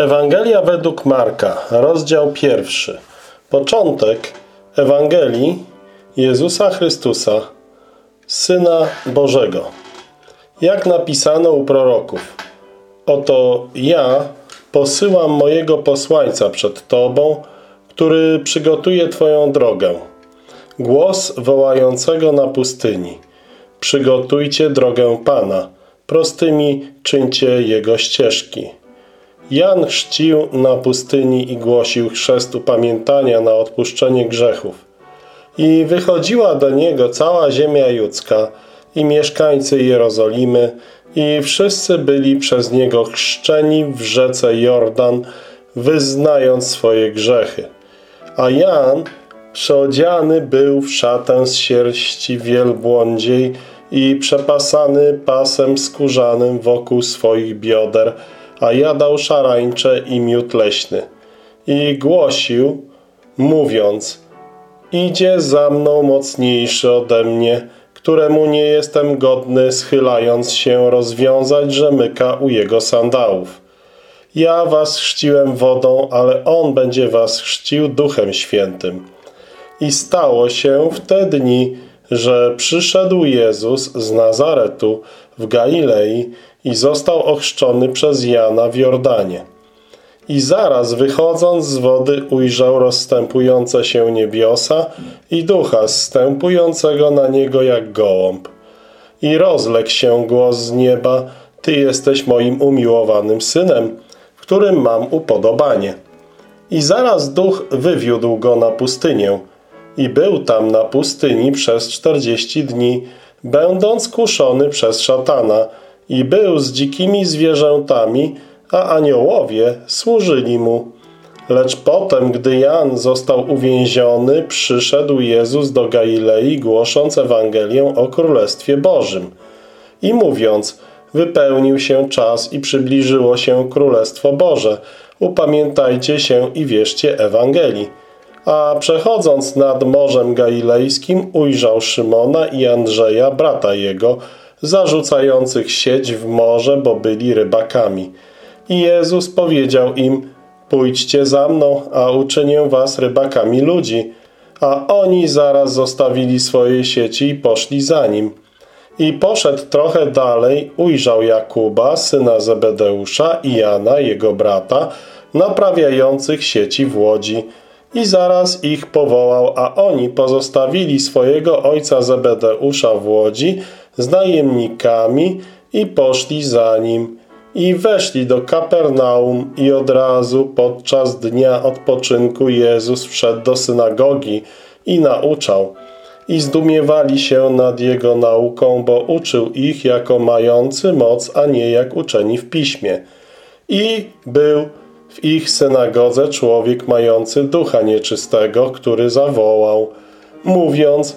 Ewangelia według Marka, rozdział pierwszy. Początek Ewangelii Jezusa Chrystusa, Syna Bożego. Jak napisano u proroków. Oto ja posyłam mojego posłańca przed Tobą, który przygotuje Twoją drogę. Głos wołającego na pustyni. Przygotujcie drogę Pana, prostymi czyńcie Jego ścieżki. Jan chrzcił na pustyni i głosił chrzest upamiętania na odpuszczenie grzechów. I wychodziła do niego cała ziemia judzka i mieszkańcy Jerozolimy i wszyscy byli przez niego chrzczeni w rzece Jordan, wyznając swoje grzechy. A Jan przeodziany był w szatę z sierści wielbłądziej i przepasany pasem skórzanym wokół swoich bioder, a jadał szarańcze i miód leśny. I głosił, mówiąc, idzie za mną mocniejszy ode mnie, któremu nie jestem godny, schylając się, rozwiązać rzemyka u jego sandałów. Ja was chrzciłem wodą, ale on będzie was chrzcił duchem świętym. I stało się w te dni, że przyszedł Jezus z Nazaretu w Galilei i został ochrzczony przez Jana w Jordanie. I zaraz wychodząc z wody ujrzał rozstępujące się niebiosa i ducha zstępującego na niego jak gołąb. I rozległ się głos z nieba, Ty jesteś moim umiłowanym synem, w którym mam upodobanie. I zaraz duch wywiódł go na pustynię i był tam na pustyni przez czterdzieści dni, będąc kuszony przez szatana i był z dzikimi zwierzętami, a aniołowie służyli mu. Lecz potem, gdy Jan został uwięziony, przyszedł Jezus do Galilei, głosząc Ewangelię o Królestwie Bożym i mówiąc, wypełnił się czas i przybliżyło się Królestwo Boże. Upamiętajcie się i wierzcie Ewangelii. A przechodząc nad Morzem Galilejskim ujrzał Szymona i Andrzeja, brata jego, zarzucających sieć w morze, bo byli rybakami. I Jezus powiedział im, pójdźcie za mną, a uczynię was rybakami ludzi. A oni zaraz zostawili swoje sieci i poszli za nim. I poszedł trochę dalej, ujrzał Jakuba, syna Zebedeusza i Jana, jego brata, naprawiających sieci w łodzi. I zaraz ich powołał, a oni pozostawili swojego ojca Zebedeusza w łodzi z najemnikami i poszli za nim. I weszli do Kapernaum i od razu podczas dnia odpoczynku Jezus wszedł do synagogi i nauczał. I zdumiewali się nad Jego nauką, bo uczył ich jako mający moc, a nie jak uczeni w piśmie. I był w ich synagodze człowiek mający ducha nieczystego, który zawołał, mówiąc,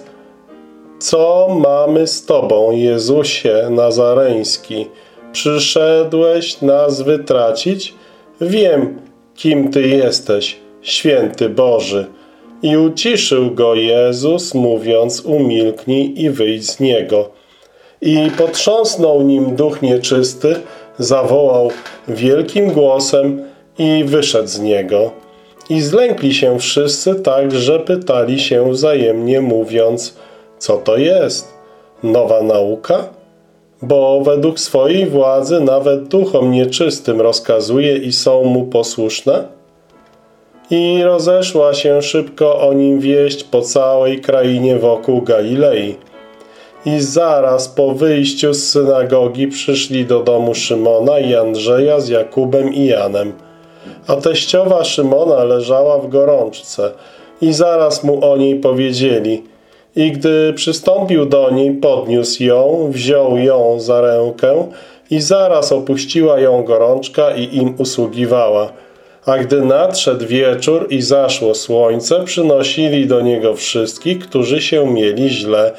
co mamy z Tobą, Jezusie Nazareński? Przyszedłeś nas wytracić? Wiem, kim Ty jesteś, święty Boży. I uciszył go Jezus, mówiąc, umilknij i wyjdź z niego. I potrząsnął nim duch nieczysty, zawołał wielkim głosem i wyszedł z niego. I zlękli się wszyscy tak, że pytali się wzajemnie, mówiąc, co to jest? Nowa nauka? Bo według swojej władzy nawet duchom nieczystym rozkazuje i są mu posłuszne? I rozeszła się szybko o nim wieść po całej krainie wokół Galilei. I zaraz po wyjściu z synagogi przyszli do domu Szymona i Andrzeja z Jakubem i Janem. A teściowa Szymona leżała w gorączce i zaraz mu o niej powiedzieli. I gdy przystąpił do niej, podniósł ją, wziął ją za rękę i zaraz opuściła ją gorączka i im usługiwała. A gdy nadszedł wieczór i zaszło słońce, przynosili do niego wszystkich, którzy się mieli źle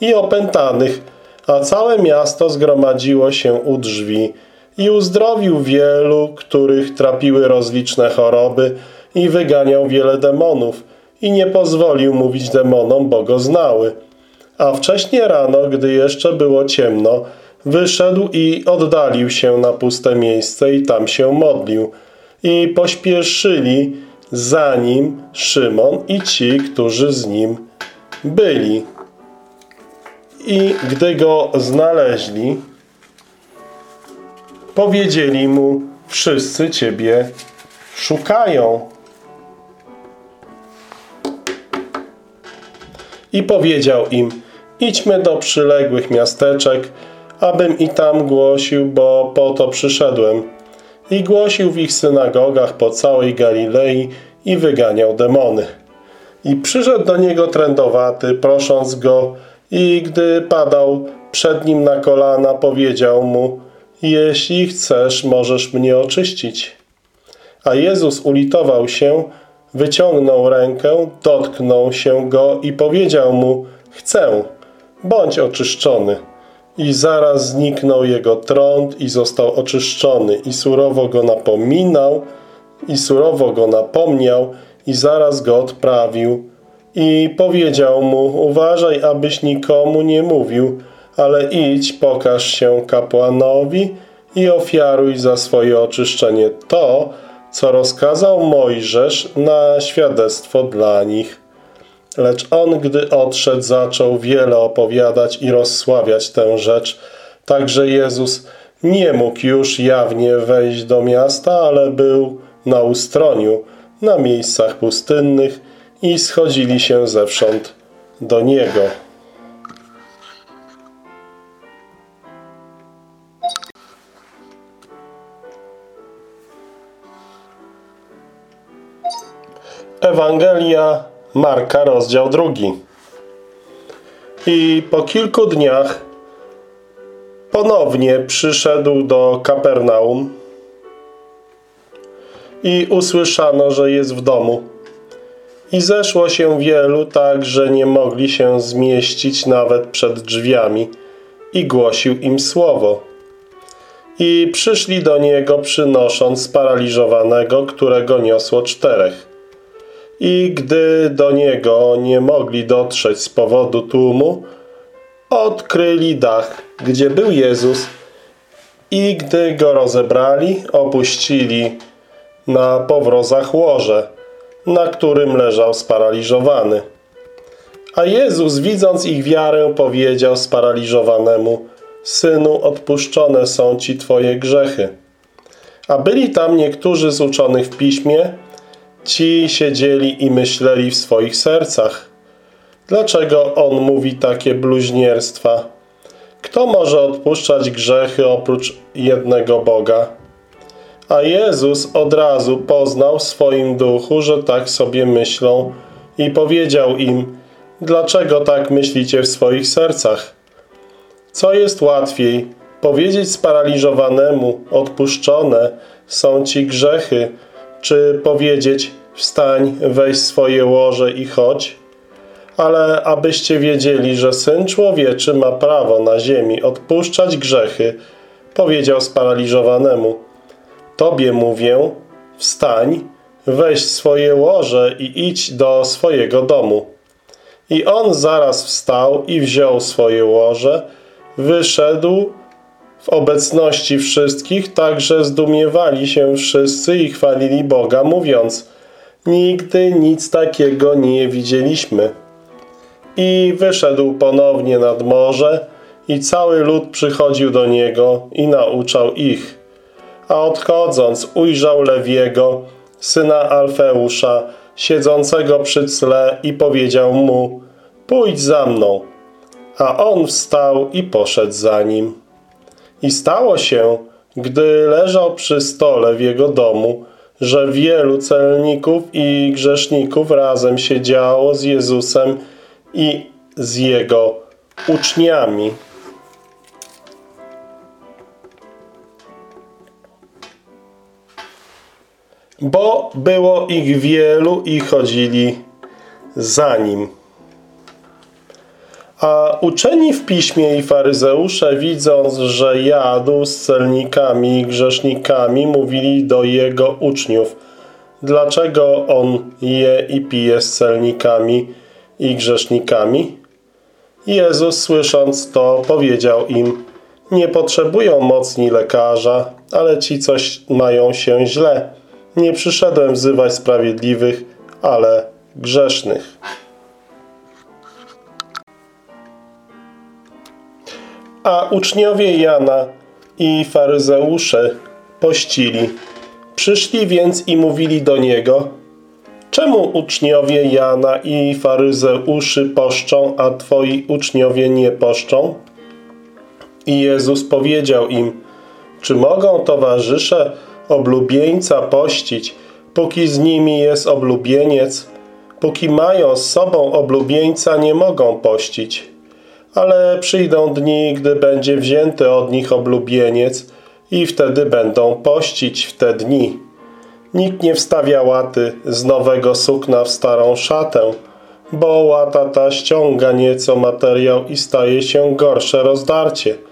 i opętanych, a całe miasto zgromadziło się u drzwi i uzdrowił wielu, których trapiły rozliczne choroby i wyganiał wiele demonów i nie pozwolił mówić demonom, bo go znały. A wcześnie rano, gdy jeszcze było ciemno, wyszedł i oddalił się na puste miejsce i tam się modlił. i pośpieszyli za nim Szymon i ci, którzy z nim byli. I gdy go znaleźli, powiedzieli mu, wszyscy Ciebie szukają. I powiedział im, idźmy do przyległych miasteczek, abym i tam głosił, bo po to przyszedłem. I głosił w ich synagogach po całej Galilei i wyganiał demony. I przyszedł do niego trędowaty, prosząc go, i gdy padał przed nim na kolana, powiedział mu, jeśli chcesz, możesz mnie oczyścić. A Jezus ulitował się, wyciągnął rękę, dotknął się go i powiedział mu, chcę, bądź oczyszczony. I zaraz zniknął jego trąd i został oczyszczony i surowo go napominał i surowo go napomniał i zaraz go odprawił. I powiedział mu, uważaj, abyś nikomu nie mówił, ale idź, pokaż się kapłanowi i ofiaruj za swoje oczyszczenie to, co rozkazał Mojżesz na świadectwo dla nich. Lecz on, gdy odszedł, zaczął wiele opowiadać i rozsławiać tę rzecz. Także Jezus nie mógł już jawnie wejść do miasta, ale był na ustroniu, na miejscach pustynnych i schodzili się zewsząd do Niego. Ewangelia Marka, rozdział drugi. I po kilku dniach ponownie przyszedł do Kapernaum i usłyszano, że jest w domu. I zeszło się wielu tak, że nie mogli się zmieścić nawet przed drzwiami i głosił im słowo. I przyszli do niego przynosząc sparaliżowanego, którego niosło czterech. I gdy do niego nie mogli dotrzeć z powodu tłumu, odkryli dach, gdzie był Jezus i gdy go rozebrali, opuścili na powrozach łoże, na którym leżał sparaliżowany. A Jezus, widząc ich wiarę, powiedział sparaliżowanemu, Synu, odpuszczone są Ci Twoje grzechy. A byli tam niektórzy z uczonych w piśmie, ci siedzieli i myśleli w swoich sercach. Dlaczego On mówi takie bluźnierstwa? Kto może odpuszczać grzechy oprócz jednego Boga? A Jezus od razu poznał w swoim duchu, że tak sobie myślą i powiedział im, dlaczego tak myślicie w swoich sercach? Co jest łatwiej, powiedzieć sparaliżowanemu, odpuszczone są ci grzechy, czy powiedzieć, wstań, weź swoje łoże i chodź? Ale abyście wiedzieli, że Syn Człowieczy ma prawo na ziemi odpuszczać grzechy, powiedział sparaliżowanemu, Tobie mówię, wstań, weź swoje łoże i idź do swojego domu. I on zaraz wstał i wziął swoje łoże, wyszedł w obecności wszystkich, także zdumiewali się wszyscy i chwalili Boga, mówiąc Nigdy nic takiego nie widzieliśmy. I wyszedł ponownie nad morze i cały lud przychodził do niego i nauczał ich a odchodząc ujrzał Lewiego, syna Alfeusza, siedzącego przy tle i powiedział mu, pójdź za mną. A on wstał i poszedł za nim. I stało się, gdy leżał przy stole w jego domu, że wielu celników i grzeszników razem siedziało z Jezusem i z jego uczniami. bo było ich wielu i chodzili za nim. A uczeni w piśmie i faryzeusze, widząc, że jadł z celnikami i grzesznikami, mówili do jego uczniów, dlaczego on je i pije z celnikami i grzesznikami? Jezus, słysząc to, powiedział im, nie potrzebują mocni lekarza, ale ci coś mają się źle. nie przyszedłem wzywać sprawiedliwych, ale grzesznych. A uczniowie Jana i faryzeusze pościli. Przyszli więc i mówili do niego, czemu uczniowie Jana i faryzeuszy poszczą, a twoi uczniowie nie poszczą? I Jezus powiedział im, czy mogą towarzysze oblubieńca pościć, póki z nimi jest oblubieniec, póki mają z sobą oblubieńca, nie mogą pościć. Ale przyjdą dni, gdy będzie wzięty od nich oblubieniec i wtedy będą pościć w te dni. Nikt nie wstawia łaty z nowego sukna w starą szatę, bo łata ta ściąga nieco materiał i staje się gorsze rozdarcie –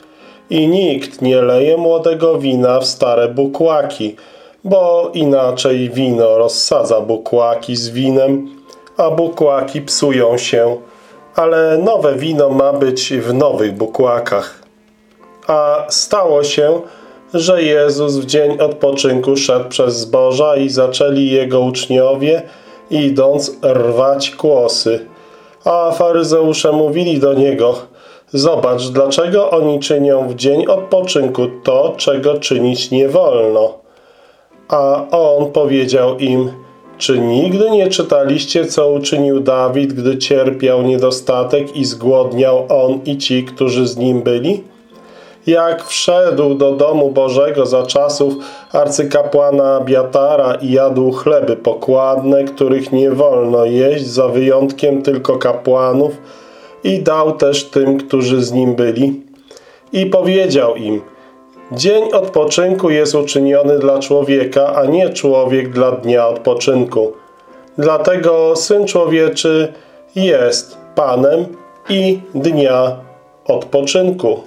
i nikt nie leje młodego wina w stare bukłaki, bo inaczej wino rozsadza bukłaki z winem, a bukłaki psują się, ale nowe wino ma być w nowych bukłakach. A stało się, że Jezus w dzień odpoczynku szedł przez zboża i zaczęli Jego uczniowie, idąc, rwać kłosy. A faryzeusze mówili do Niego – Zobacz, dlaczego oni czynią w dzień odpoczynku to, czego czynić nie wolno. A on powiedział im, czy nigdy nie czytaliście, co uczynił Dawid, gdy cierpiał niedostatek i zgłodniał on i ci, którzy z nim byli? Jak wszedł do domu Bożego za czasów arcykapłana Biatara i jadł chleby pokładne, których nie wolno jeść, za wyjątkiem tylko kapłanów, i dał też tym, którzy z nim byli. I powiedział im, dzień odpoczynku jest uczyniony dla człowieka, a nie człowiek dla dnia odpoczynku. Dlatego Syn Człowieczy jest Panem i dnia odpoczynku.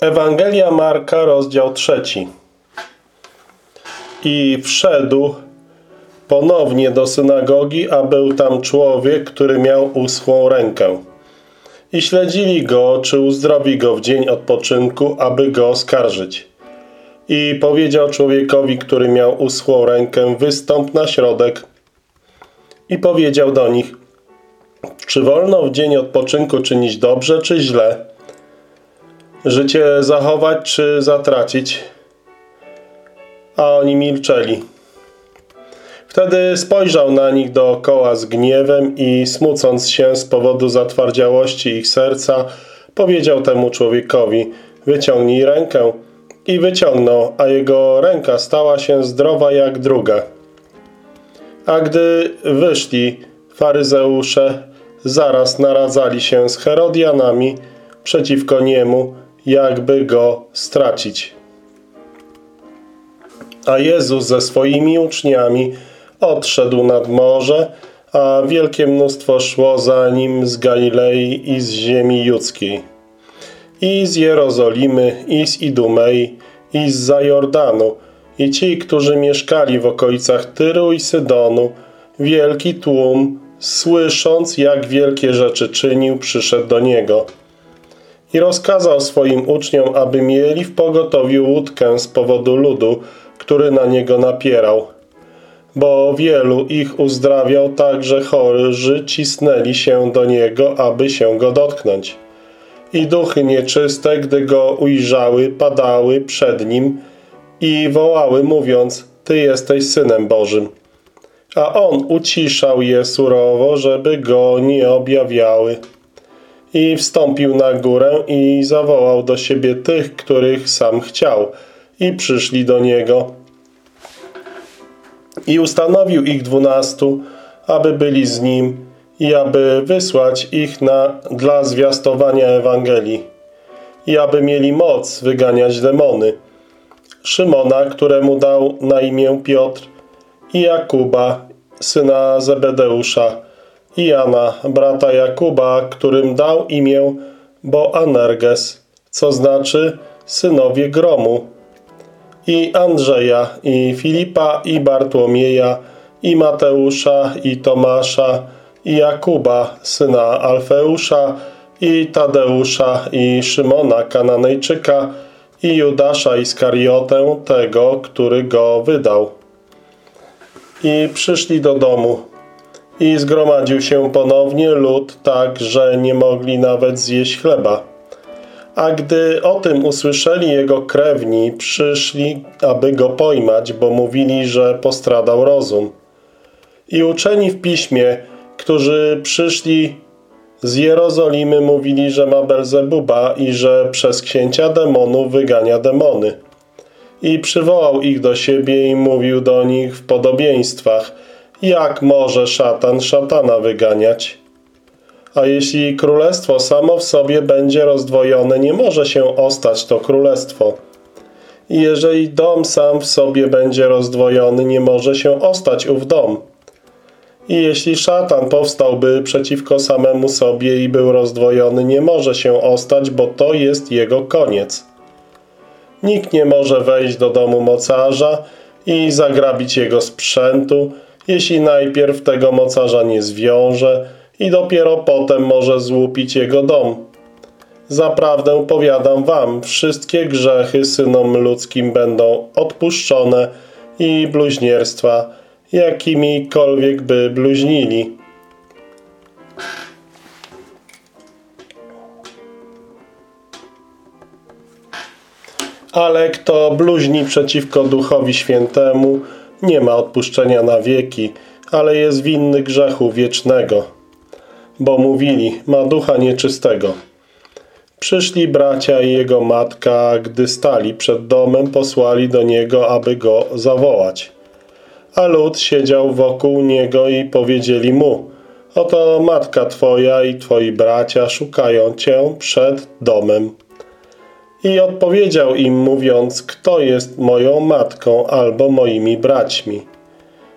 Ewangelia Marka, rozdział trzeci. I wszedł ponownie do synagogi, a był tam człowiek, który miał uschłą rękę. I śledzili go, czy uzdrowi go w dzień odpoczynku, aby go oskarżyć. I powiedział człowiekowi, który miał uschłą rękę, wystąp na środek. I powiedział do nich, czy wolno w dzień odpoczynku czynić dobrze, czy źle? życie zachować czy zatracić. A oni milczeli. Wtedy spojrzał na nich dookoła z gniewem i smucąc się z powodu zatwardziałości ich serca, powiedział temu człowiekowi, wyciągnij rękę. I wyciągnął, a jego ręka stała się zdrowa jak druga. A gdy wyszli faryzeusze, zaraz naradzali się z Herodianami przeciwko niemu, jakby go stracić. A Jezus ze swoimi uczniami odszedł nad morze, a wielkie mnóstwo szło za nim z Galilei i z ziemi judzkiej, i z Jerozolimy, i z Idumei, i z Jordanu, i ci, którzy mieszkali w okolicach Tyru i Sydonu, wielki tłum, słysząc, jak wielkie rzeczy czynił, przyszedł do Niego. I rozkazał swoim uczniom, aby mieli w pogotowiu łódkę z powodu ludu, który na niego napierał. Bo wielu ich uzdrawiał tak, że chorzy cisnęli się do niego, aby się go dotknąć. I duchy nieczyste, gdy go ujrzały, padały przed nim i wołały, mówiąc, Ty jesteś Synem Bożym. A on uciszał je surowo, żeby go nie objawiały i wstąpił na górę i zawołał do siebie tych, których sam chciał i przyszli do niego. I ustanowił ich dwunastu, aby byli z nim i aby wysłać ich na, dla zwiastowania Ewangelii i aby mieli moc wyganiać demony. Szymona, któremu dał na imię Piotr i Jakuba, syna Zebedeusza, i Jana, brata Jakuba, którym dał imię Boanerges, co znaczy synowie gromu, i Andrzeja, i Filipa, i Bartłomieja, i Mateusza, i Tomasza, i Jakuba, syna Alfeusza, i Tadeusza, i Szymona Kananejczyka, i Judasza Iskariotę, tego, który go wydał. I przyszli do domu. I zgromadził się ponownie lud tak, że nie mogli nawet zjeść chleba. A gdy o tym usłyszeli jego krewni, przyszli, aby go pojmać, bo mówili, że postradał rozum. I uczeni w piśmie, którzy przyszli z Jerozolimy, mówili, że ma Belzebuba i że przez księcia demonów wygania demony. I przywołał ich do siebie i mówił do nich w podobieństwach, jak może szatan szatana wyganiać? A jeśli królestwo samo w sobie będzie rozdwojone, nie może się ostać to królestwo. I jeżeli dom sam w sobie będzie rozdwojony, nie może się ostać ów dom. I jeśli szatan powstałby przeciwko samemu sobie i był rozdwojony, nie może się ostać, bo to jest jego koniec. Nikt nie może wejść do domu mocarza i zagrabić jego sprzętu, jeśli najpierw tego mocarza nie zwiąże i dopiero potem może złupić jego dom. Zaprawdę powiadam wam, wszystkie grzechy synom ludzkim będą odpuszczone i bluźnierstwa, jakimikolwiek by bluźnili. Ale kto bluźni przeciwko Duchowi Świętemu, nie ma odpuszczenia na wieki, ale jest winny grzechu wiecznego. Bo mówili, ma ducha nieczystego. Przyszli bracia i jego matka, gdy stali przed domem, posłali do niego, aby go zawołać. A lud siedział wokół niego i powiedzieli mu, oto matka twoja i twoi bracia szukają cię przed domem. I odpowiedział im, mówiąc, kto jest moją matką albo moimi braćmi.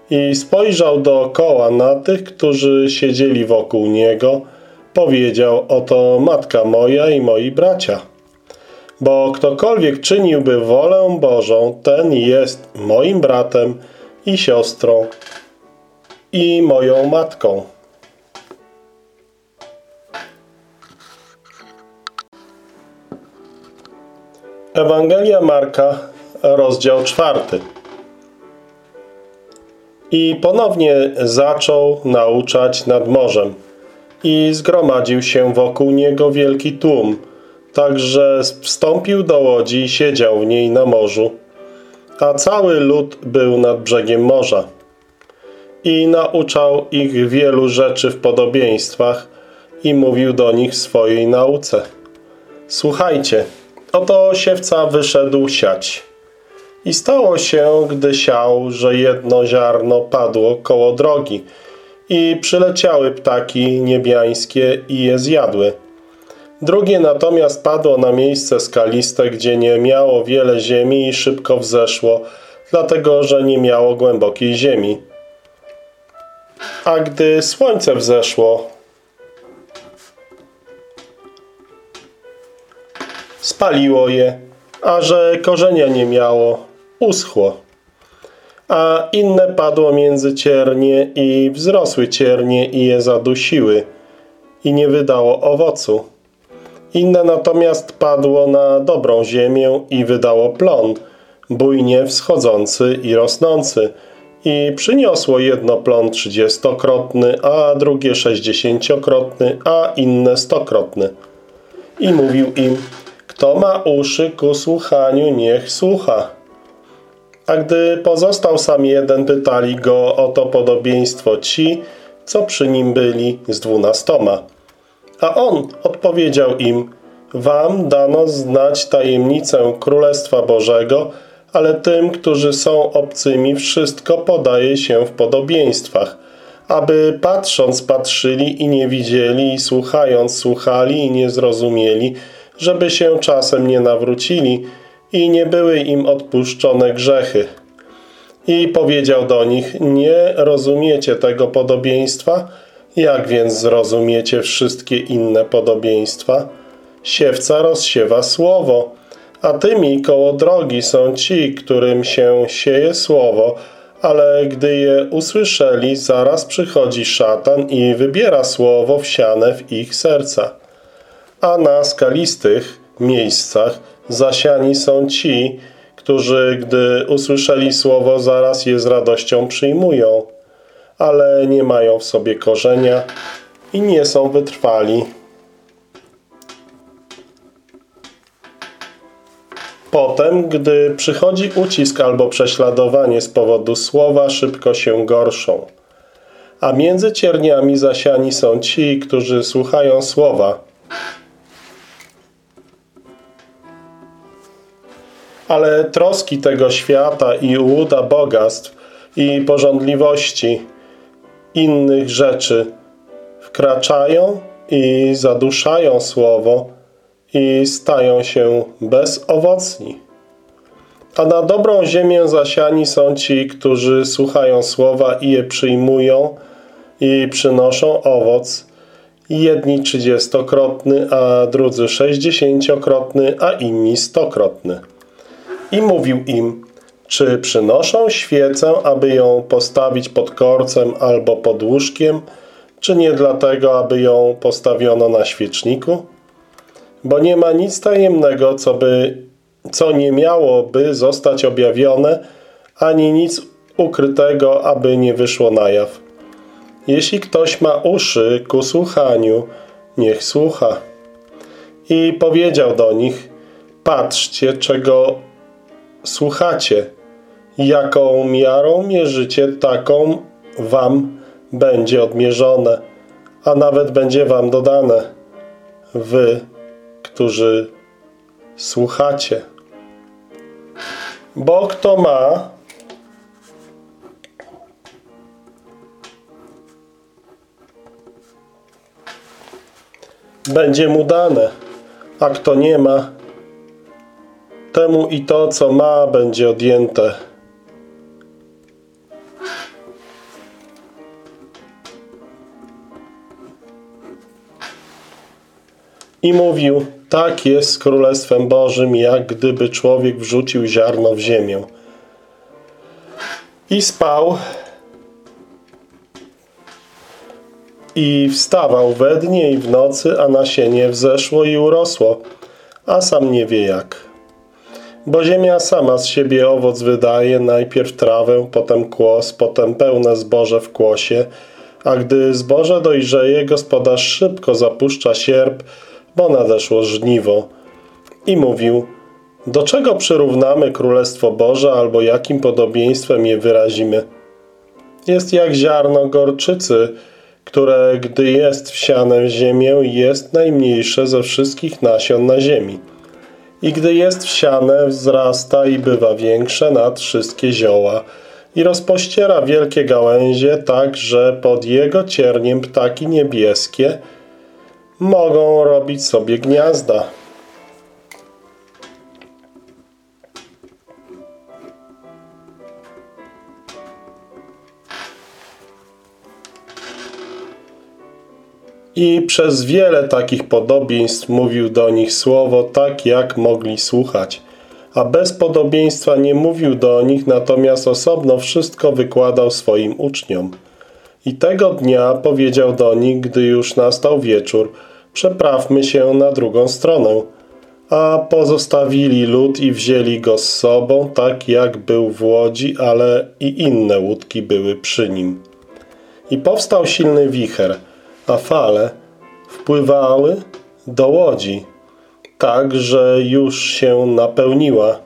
I spojrzał dookoła na tych, którzy siedzieli wokół niego, powiedział, oto matka moja i moi bracia. Bo ktokolwiek czyniłby wolę Bożą, ten jest moim bratem i siostrą i moją matką. Ewangelia Marka, rozdział czwarty. I ponownie zaczął nauczać nad morzem i zgromadził się wokół niego wielki tłum, także wstąpił do łodzi i siedział w niej na morzu, a cały lud był nad brzegiem morza. I nauczał ich wielu rzeczy w podobieństwach i mówił do nich swojej nauce. Słuchajcie, Oto siewca wyszedł siać. I stało się, gdy siał, że jedno ziarno padło koło drogi i przyleciały ptaki niebiańskie i je zjadły. Drugie natomiast padło na miejsce skaliste, gdzie nie miało wiele ziemi i szybko wzeszło, dlatego że nie miało głębokiej ziemi. A gdy słońce wzeszło, spaliło je, a że korzenia nie miało, uschło. A inne padło między ciernie i wzrosły ciernie i je zadusiły i nie wydało owocu. Inne natomiast padło na dobrą ziemię i wydało plon, bujnie wschodzący i rosnący, i przyniosło jedno plon trzydziestokrotny, a drugie sześćdziesięciokrotny, a inne stokrotny. I mówił im, kto ma uszy ku słuchaniu, niech słucha. A gdy pozostał sam jeden, pytali go o to podobieństwo ci, co przy nim byli z dwunastoma. A on odpowiedział im, wam dano znać tajemnicę Królestwa Bożego, ale tym, którzy są obcymi, wszystko podaje się w podobieństwach, aby patrząc patrzyli i nie widzieli, i słuchając słuchali i nie zrozumieli, żeby się czasem nie nawrócili i nie były im odpuszczone grzechy. I powiedział do nich, nie rozumiecie tego podobieństwa? Jak więc zrozumiecie wszystkie inne podobieństwa? Siewca rozsiewa słowo, a tymi koło drogi są ci, którym się sieje słowo, ale gdy je usłyszeli, zaraz przychodzi szatan i wybiera słowo wsiane w ich serca. A na skalistych miejscach zasiani są ci, którzy, gdy usłyszeli słowo, zaraz je z radością przyjmują, ale nie mają w sobie korzenia i nie są wytrwali. Potem, gdy przychodzi ucisk albo prześladowanie z powodu słowa, szybko się gorszą. A między cierniami zasiani są ci, którzy słuchają słowa. Ale troski tego świata i łuda bogactw i porządliwości innych rzeczy wkraczają i zaduszają słowo, i stają się bezowocni. A na dobrą ziemię zasiani są ci, którzy słuchają słowa i je przyjmują i przynoszą owoc, jedni trzydziestokrotny, a drudzy sześćdziesięciokrotny, a inni stokrotny. I mówił im, czy przynoszą świecę, aby ją postawić pod korcem albo pod łóżkiem, czy nie dlatego, aby ją postawiono na świeczniku? bo nie ma nic tajemnego, co, by, co nie miałoby zostać objawione, ani nic ukrytego, aby nie wyszło na jaw. Jeśli ktoś ma uszy ku słuchaniu, niech słucha. I powiedział do nich, patrzcie, czego słuchacie. Jaką miarą mierzycie, taką wam będzie odmierzone, a nawet będzie wam dodane. Wy którzy słuchacie. Bo kto ma, będzie mu dane, a kto nie ma, temu i to, co ma, będzie odjęte. I mówił, tak jest z Królestwem Bożym, jak gdyby człowiek wrzucił ziarno w ziemię. I spał i wstawał we dnie i w nocy, a nasienie wzeszło i urosło, a sam nie wie jak. Bo ziemia sama z siebie owoc wydaje, najpierw trawę, potem kłos, potem pełne zboże w kłosie, a gdy zboże dojrzeje, gospodarz szybko zapuszcza sierp, bo nadeszło żniwo. I mówił, do czego przyrównamy Królestwo Boże albo jakim podobieństwem je wyrazimy? Jest jak ziarno gorczycy, które gdy jest wsiane w ziemię, jest najmniejsze ze wszystkich nasion na ziemi. I gdy jest wsiane, wzrasta i bywa większe nad wszystkie zioła i rozpościera wielkie gałęzie, tak że pod jego cierniem ptaki niebieskie – mogą robić sobie gniazda. I przez wiele takich podobieństw mówił do nich słowo tak, jak mogli słuchać. A bez podobieństwa nie mówił do nich, natomiast osobno wszystko wykładał swoim uczniom. I tego dnia powiedział do nich, gdy już nastał wieczór, przeprawmy się na drugą stronę. A pozostawili lud i wzięli go z sobą, tak jak był w łodzi, ale i inne łódki były przy nim. I powstał silny wicher, a fale wpływały do łodzi, tak, że już się napełniła.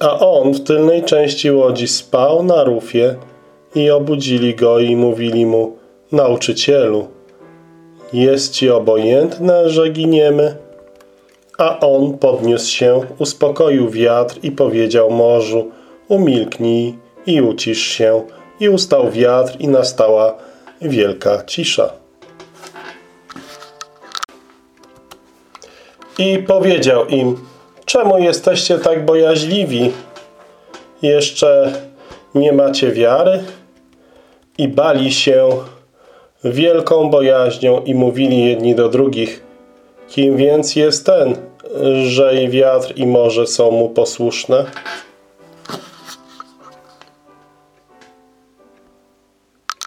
A on w tylnej części łodzi spał na rufie i obudzili go i mówili mu, nauczycielu, jest ci obojętne, że giniemy? A on podniósł się, uspokoił wiatr i powiedział morzu, umilknij i ucisz się. I ustał wiatr i nastała wielka cisza. I powiedział im, czemu jesteście tak bojaźliwi? Jeszcze nie macie wiary? I bali się wielką bojaźnią i mówili jedni do drugich, kim więc jest ten, że i wiatr i morze są mu posłuszne?